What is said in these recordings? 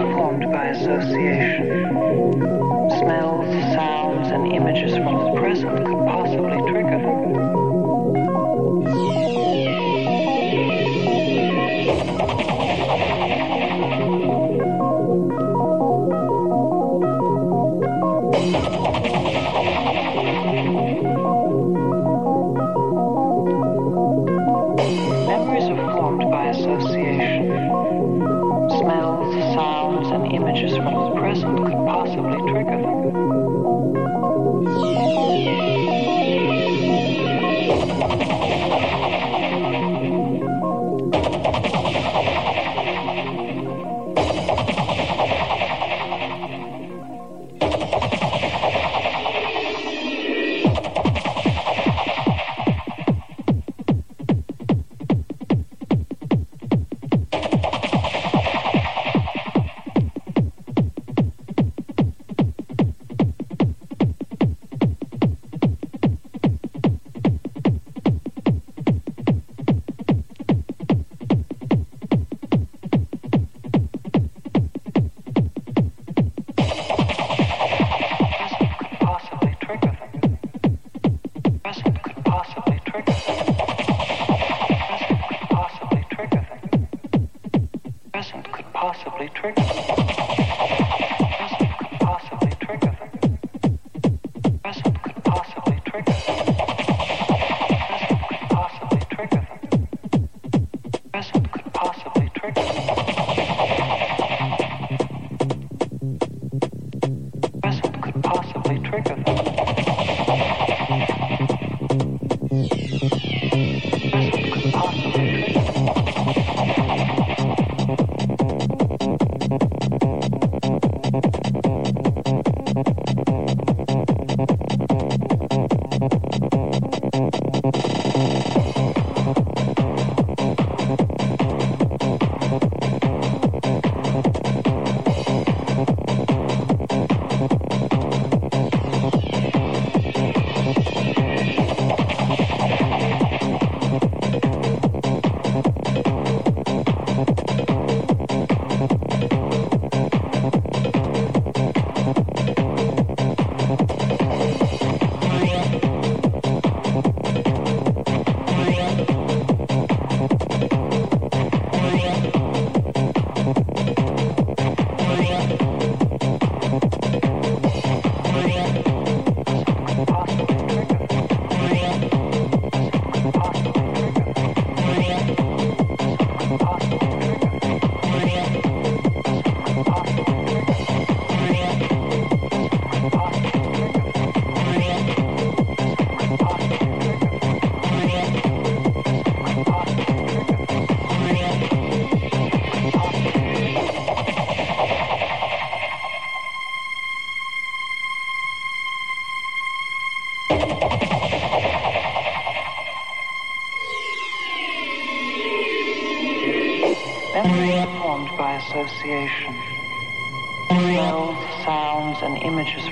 are formed by association. Smells, sounds, and images from the present could possibly trigger them.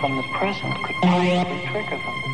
from the present could possibly trigger them.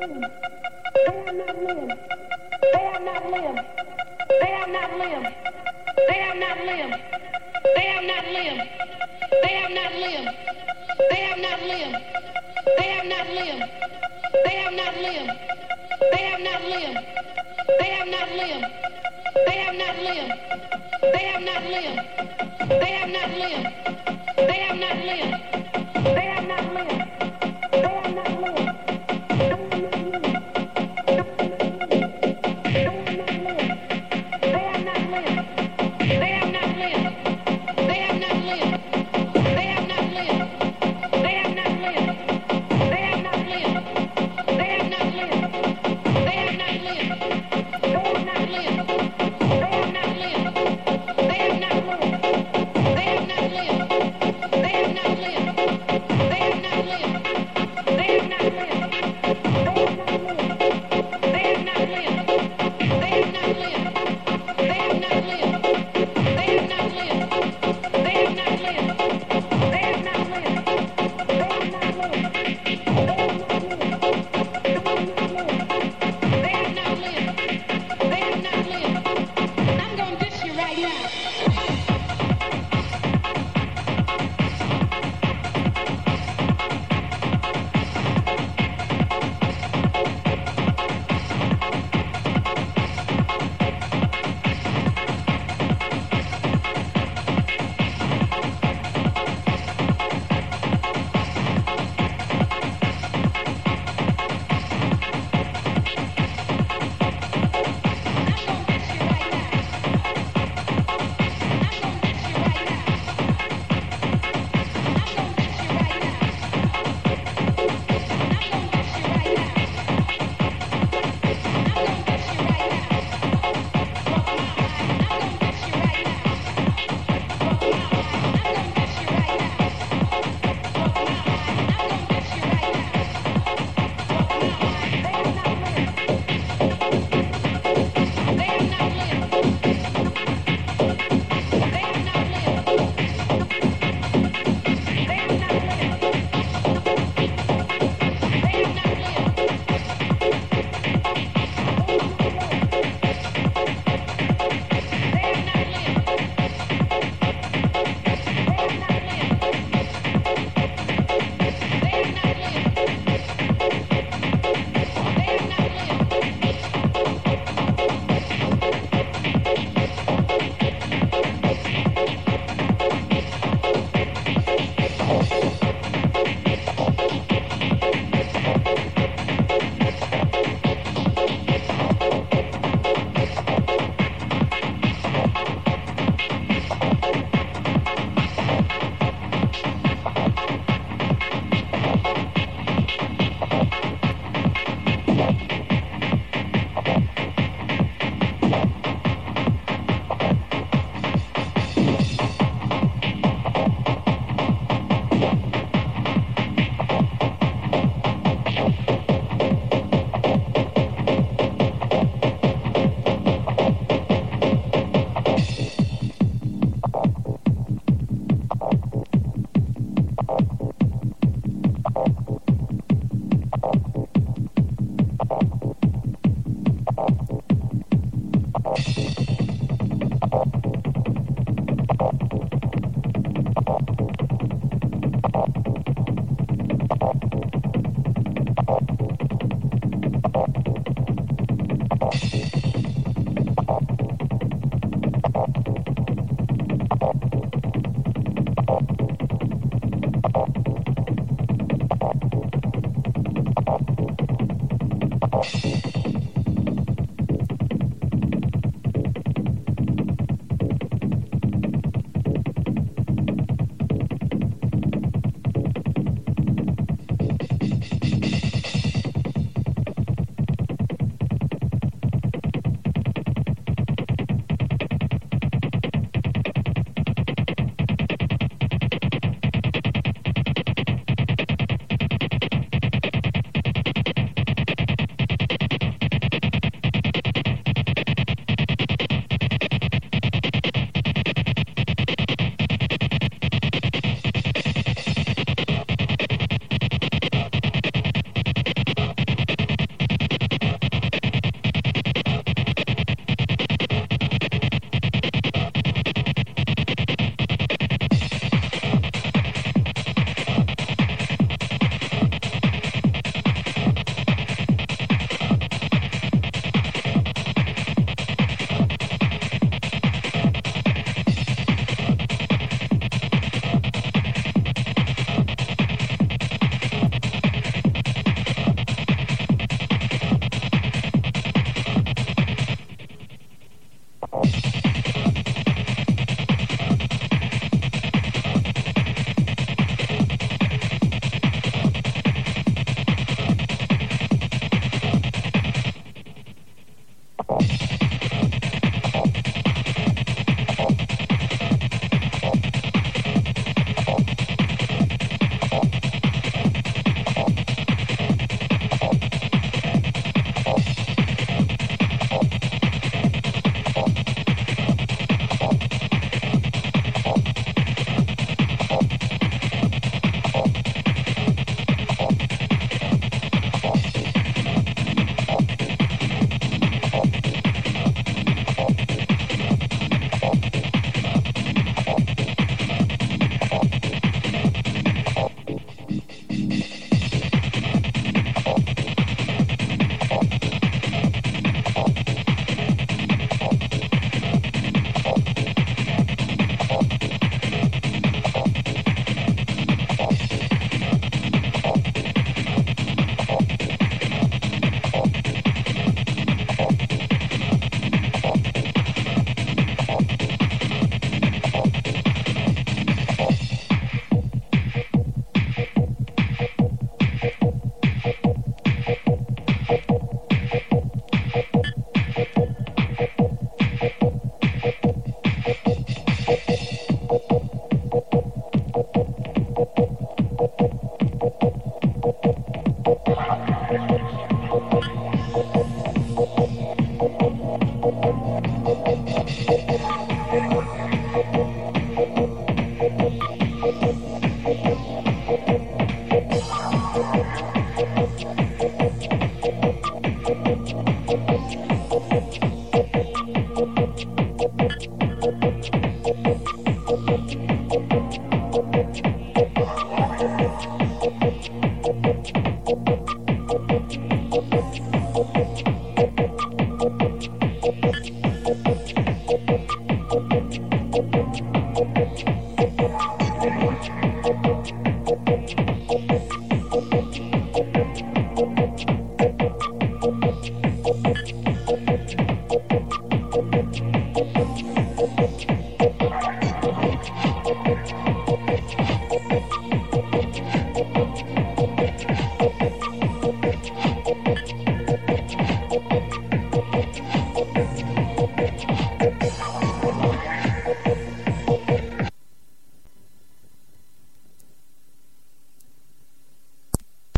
They have not lived. They have not lived. They have not lived. They have not lived. They have not lived. They have not lived. They have not lived. They have not lived. They have not lived. They have not lived. They have not lived. They have not lived. They have not lived. They have not lived. They have not lived. They have